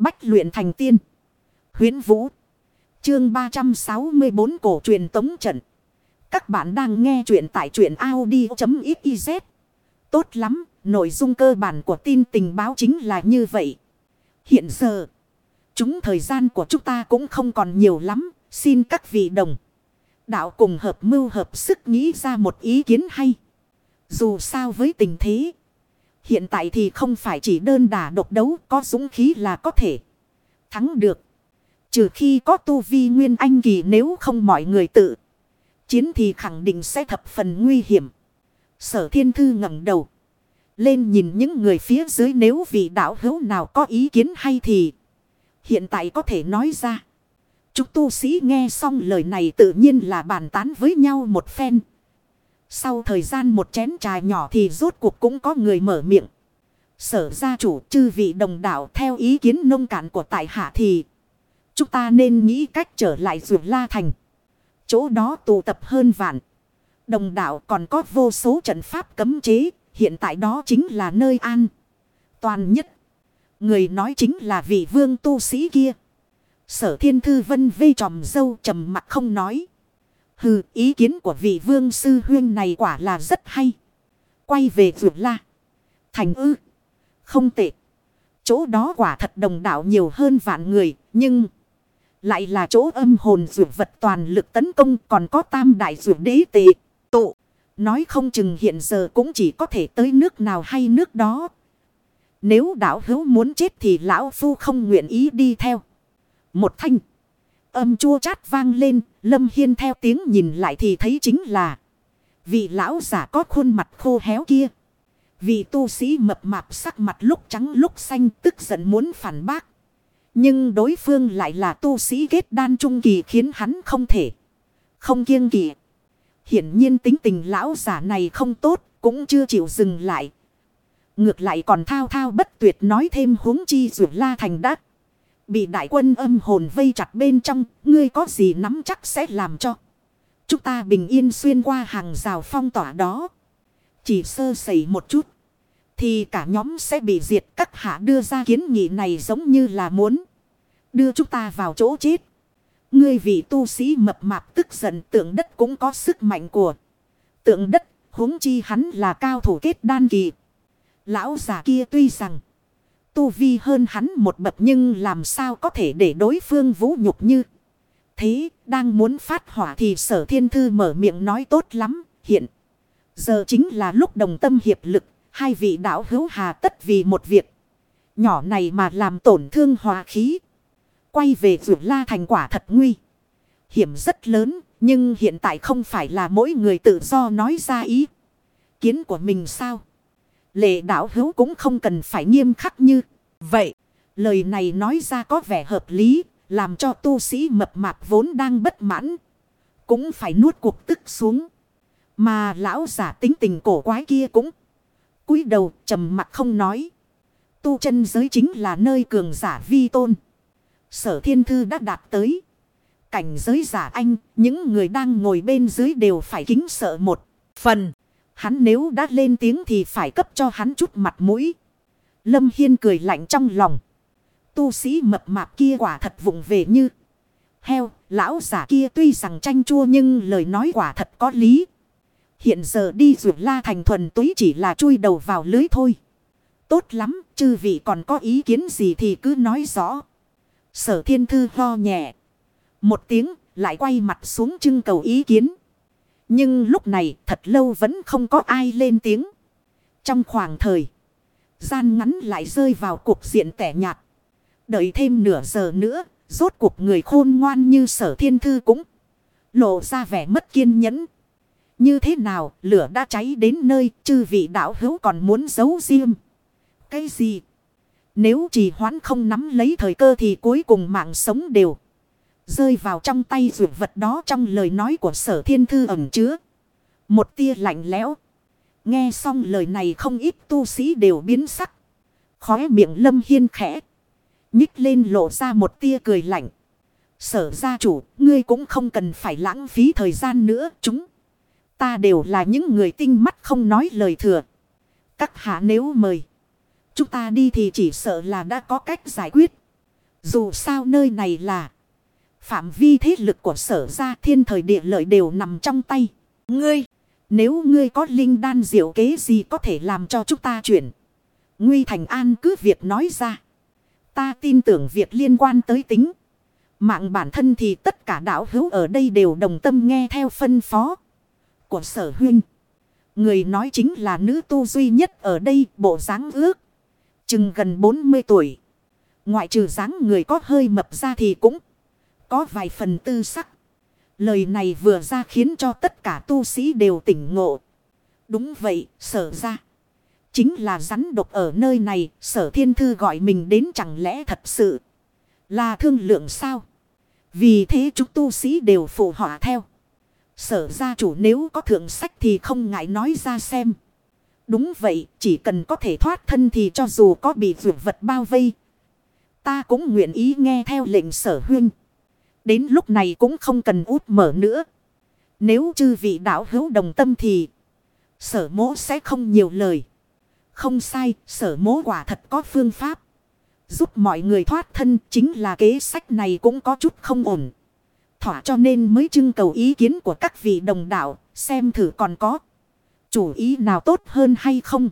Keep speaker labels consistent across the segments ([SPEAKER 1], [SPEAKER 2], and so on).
[SPEAKER 1] Bách luyện thành tiên. Huyến Vũ. Chương 364 cổ truyền tống trận. Các bạn đang nghe truyện tại truyện Audi.xyz. Tốt lắm, nội dung cơ bản của tin tình báo chính là như vậy. Hiện giờ, chúng thời gian của chúng ta cũng không còn nhiều lắm. Xin các vị đồng. Đạo cùng hợp mưu hợp sức nghĩ ra một ý kiến hay. Dù sao với tình thế. Hiện tại thì không phải chỉ đơn đả độc đấu, có dũng khí là có thể thắng được. Trừ khi có tu vi nguyên anh kỳ nếu không mọi người tự. Chiến thì khẳng định sẽ thập phần nguy hiểm. Sở thiên thư ngẩng đầu. Lên nhìn những người phía dưới nếu vị đạo hữu nào có ý kiến hay thì. Hiện tại có thể nói ra. Chúng tu sĩ nghe xong lời này tự nhiên là bàn tán với nhau một phen. Sau thời gian một chén trà nhỏ thì rốt cuộc cũng có người mở miệng. Sở gia chủ chư vị đồng đạo theo ý kiến nông cạn của tại hạ thì chúng ta nên nghĩ cách trở lại rượu la thành. Chỗ đó tụ tập hơn vạn. Đồng đạo còn có vô số trận pháp cấm chế, hiện tại đó chính là nơi an toàn nhất. Người nói chính là vị vương tu sĩ kia. Sở thiên thư vân vây tròm dâu trầm mặt không nói. Hừ, ý kiến của vị vương sư huyên này quả là rất hay. Quay về vượt la. Thành ư. Không tệ. Chỗ đó quả thật đồng đạo nhiều hơn vạn người, nhưng... Lại là chỗ âm hồn dược vật toàn lực tấn công còn có tam đại dược đế tệ. Tụ. Nói không chừng hiện giờ cũng chỉ có thể tới nước nào hay nước đó. Nếu đảo hữu muốn chết thì lão phu không nguyện ý đi theo. Một thanh. Âm chua chát vang lên, Lâm Hiên theo tiếng nhìn lại thì thấy chính là vị lão giả có khuôn mặt khô héo kia. Vị tu sĩ mập mạp sắc mặt lúc trắng lúc xanh tức giận muốn phản bác. Nhưng đối phương lại là tu sĩ kết đan trung kỳ khiến hắn không thể. Không kiêng kỳ. Hiển nhiên tính tình lão giả này không tốt, cũng chưa chịu dừng lại. Ngược lại còn thao thao bất tuyệt nói thêm huống chi rủ la thành đắc. Bị đại quân âm hồn vây chặt bên trong, ngươi có gì nắm chắc sẽ làm cho. Chúng ta bình yên xuyên qua hàng rào phong tỏa đó. Chỉ sơ sẩy một chút. Thì cả nhóm sẽ bị diệt các hạ đưa ra kiến nghị này giống như là muốn. Đưa chúng ta vào chỗ chết. Ngươi vị tu sĩ mập mạp tức giận tượng đất cũng có sức mạnh của. Tượng đất huống chi hắn là cao thủ kết đan kỳ. Lão già kia tuy rằng tu vi hơn hắn một bậc nhưng làm sao có thể để đối phương vũ nhục như. Thế, đang muốn phát hỏa thì sở thiên thư mở miệng nói tốt lắm, hiện. Giờ chính là lúc đồng tâm hiệp lực, hai vị đạo hữu hà tất vì một việc. Nhỏ này mà làm tổn thương hòa khí. Quay về vượt la thành quả thật nguy. Hiểm rất lớn, nhưng hiện tại không phải là mỗi người tự do nói ra ý. Kiến của mình sao? Lệ đạo hữu cũng không cần phải nghiêm khắc như vậy. Lời này nói ra có vẻ hợp lý, làm cho tu sĩ mập mạp vốn đang bất mãn. Cũng phải nuốt cuộc tức xuống. Mà lão giả tính tình cổ quái kia cũng cúi đầu trầm mặt không nói. Tu chân giới chính là nơi cường giả vi tôn. Sở thiên thư đã đạt tới. Cảnh giới giả anh, những người đang ngồi bên dưới đều phải kính sợ một phần. Hắn nếu đã lên tiếng thì phải cấp cho hắn chút mặt mũi. Lâm Hiên cười lạnh trong lòng. Tu sĩ mập mạp kia quả thật vụng về như heo. Lão giả kia tuy rằng tranh chua nhưng lời nói quả thật có lý. Hiện giờ đi rượu la thành thuần túy chỉ là chui đầu vào lưới thôi. Tốt lắm, chư vị còn có ý kiến gì thì cứ nói rõ. Sở thiên thư ho nhẹ. Một tiếng, lại quay mặt xuống trưng cầu ý kiến. Nhưng lúc này thật lâu vẫn không có ai lên tiếng. Trong khoảng thời gian ngắn lại rơi vào cuộc diện tẻ nhạt. Đợi thêm nửa giờ nữa, rốt cuộc người khôn ngoan như sở thiên thư cũng lộ ra vẻ mất kiên nhẫn. Như thế nào, lửa đã cháy đến nơi, chư vị đạo hữu còn muốn giấu riêng. Cái gì? Nếu trì hoãn không nắm lấy thời cơ thì cuối cùng mạng sống đều rơi vào trong tay dụ vật đó trong lời nói của sở thiên thư ẩn chứa. Một tia lạnh lẽo. Nghe xong lời này không ít tu sĩ đều biến sắc. Khóe miệng lâm hiên khẽ. Nhích lên lộ ra một tia cười lạnh. Sở gia chủ, ngươi cũng không cần phải lãng phí thời gian nữa. Chúng ta đều là những người tinh mắt không nói lời thừa. Các hạ nếu mời. Chúng ta đi thì chỉ sợ là đã có cách giải quyết. Dù sao nơi này là phạm vi thế lực của sở gia thiên thời địa lợi đều nằm trong tay. Ngươi, nếu ngươi có linh đan diệu kế gì có thể làm cho chúng ta chuyển. Nguy thành an cứ việc nói ra. Ta tin tưởng việc liên quan tới tính. Mạng bản thân thì tất cả đạo hữu ở đây đều đồng tâm nghe theo phân phó của sở huynh. Người nói chính là nữ tu duy nhất ở đây bộ dáng ước. Chừng gần 40 tuổi. Ngoại trừ dáng người có hơi mập ra thì cũng có vài phần tư sắc. Lời này vừa ra khiến cho tất cả tu sĩ đều tỉnh ngộ. Đúng vậy, sở ra. Chính là rắn độc ở nơi này, sở thiên thư gọi mình đến chẳng lẽ thật sự là thương lượng sao? Vì thế chúng tu sĩ đều phụ họa theo. Sở gia chủ nếu có thượng sách thì không ngại nói ra xem. Đúng vậy, chỉ cần có thể thoát thân thì cho dù có bị vượt vật bao vây. Ta cũng nguyện ý nghe theo lệnh sở huyên. Đến lúc này cũng không cần út mở nữa. Nếu chư vị đạo hữu đồng tâm thì sở mố sẽ không nhiều lời. Không sai, sở mố quả thật có phương pháp. Giúp mọi người thoát thân chính là kế sách này cũng có chút không ổn. Thỏa cho nên mới trưng cầu ý kiến của các vị đồng đạo, xem thử còn có chủ ý nào tốt hơn hay không.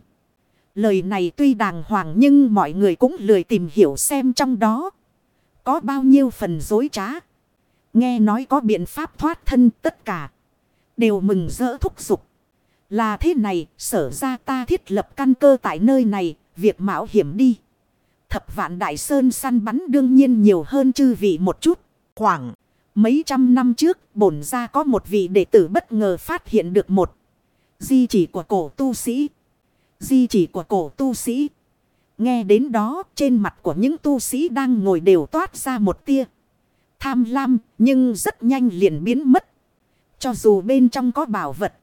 [SPEAKER 1] Lời này tuy đàng hoàng nhưng mọi người cũng lười tìm hiểu xem trong đó có bao nhiêu phần dối trá. Nghe nói có biện pháp thoát thân tất cả. Đều mừng rỡ thúc giục. Là thế này, sở ra ta thiết lập căn cơ tại nơi này, việc mạo hiểm đi. Thập vạn đại sơn săn bắn đương nhiên nhiều hơn chư vị một chút. Khoảng mấy trăm năm trước, bổn ra có một vị đệ tử bất ngờ phát hiện được một di chỉ của cổ tu sĩ. Di chỉ của cổ tu sĩ. Nghe đến đó, trên mặt của những tu sĩ đang ngồi đều toát ra một tia tham lam nhưng rất nhanh liền biến mất. Cho dù bên trong có bảo vật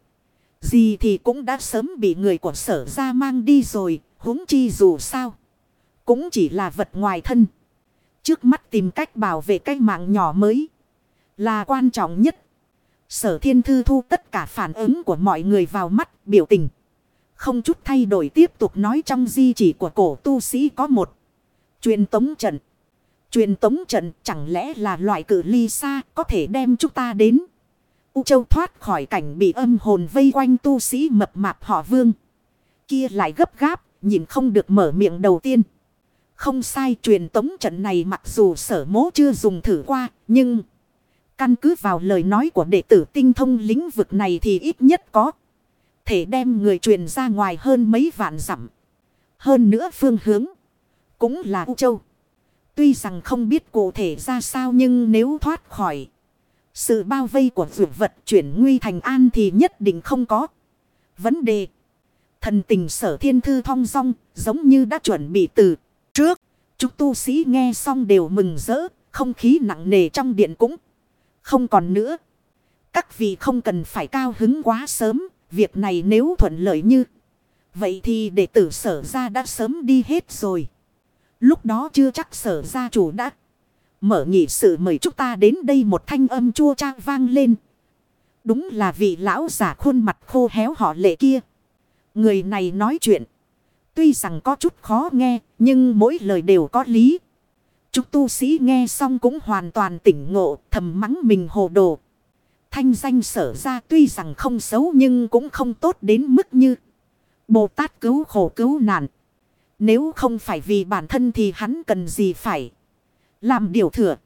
[SPEAKER 1] gì thì cũng đã sớm bị người của sở ra mang đi rồi, huống chi dù sao. Cũng chỉ là vật ngoài thân. Trước mắt tìm cách bảo vệ cái mạng nhỏ mới là quan trọng nhất. Sở thiên thư thu tất cả phản ứng của mọi người vào mắt biểu tình. Không chút thay đổi tiếp tục nói trong di chỉ của cổ tu sĩ có một truyền tống trận. Truyền tống trận chẳng lẽ là loại cử ly xa có thể đem chúng ta đến. U Châu thoát khỏi cảnh bị âm hồn vây quanh tu sĩ mập mạp họ vương. Kia lại gấp gáp, nhìn không được mở miệng đầu tiên. Không sai truyền tống trận này mặc dù sở mố chưa dùng thử qua, nhưng... Căn cứ vào lời nói của đệ tử tinh thông lĩnh vực này thì ít nhất có. Thể đem người truyền ra ngoài hơn mấy vạn dặm. Hơn nữa phương hướng. Cũng là U Châu. Tuy rằng không biết cụ thể ra sao nhưng nếu thoát khỏi sự bao vây của dược vật chuyển nguy thành an thì nhất định không có vấn đề. Thần tình sở thiên thư thong dong giống như đã chuẩn bị từ trước. Chúng tu sĩ nghe xong đều mừng rỡ, không khí nặng nề trong điện cũng không còn nữa. Các vị không cần phải cao hứng quá sớm, việc này nếu thuận lợi như vậy thì đệ tử sở ra đã sớm đi hết rồi. Lúc đó chưa chắc sở gia chủ đã mở nghị sự mời chúng ta đến đây một thanh âm chua trang vang lên. Đúng là vị lão giả khuôn mặt khô héo họ lệ kia. Người này nói chuyện. Tuy rằng có chút khó nghe, nhưng mỗi lời đều có lý. Chúng tu sĩ nghe xong cũng hoàn toàn tỉnh ngộ, thầm mắng mình hồ đồ. Thanh danh sở ra tuy rằng không xấu nhưng cũng không tốt đến mức như Bồ Tát cứu khổ cứu nạn. Nếu không phải vì bản thân thì hắn cần gì phải làm điều thừa.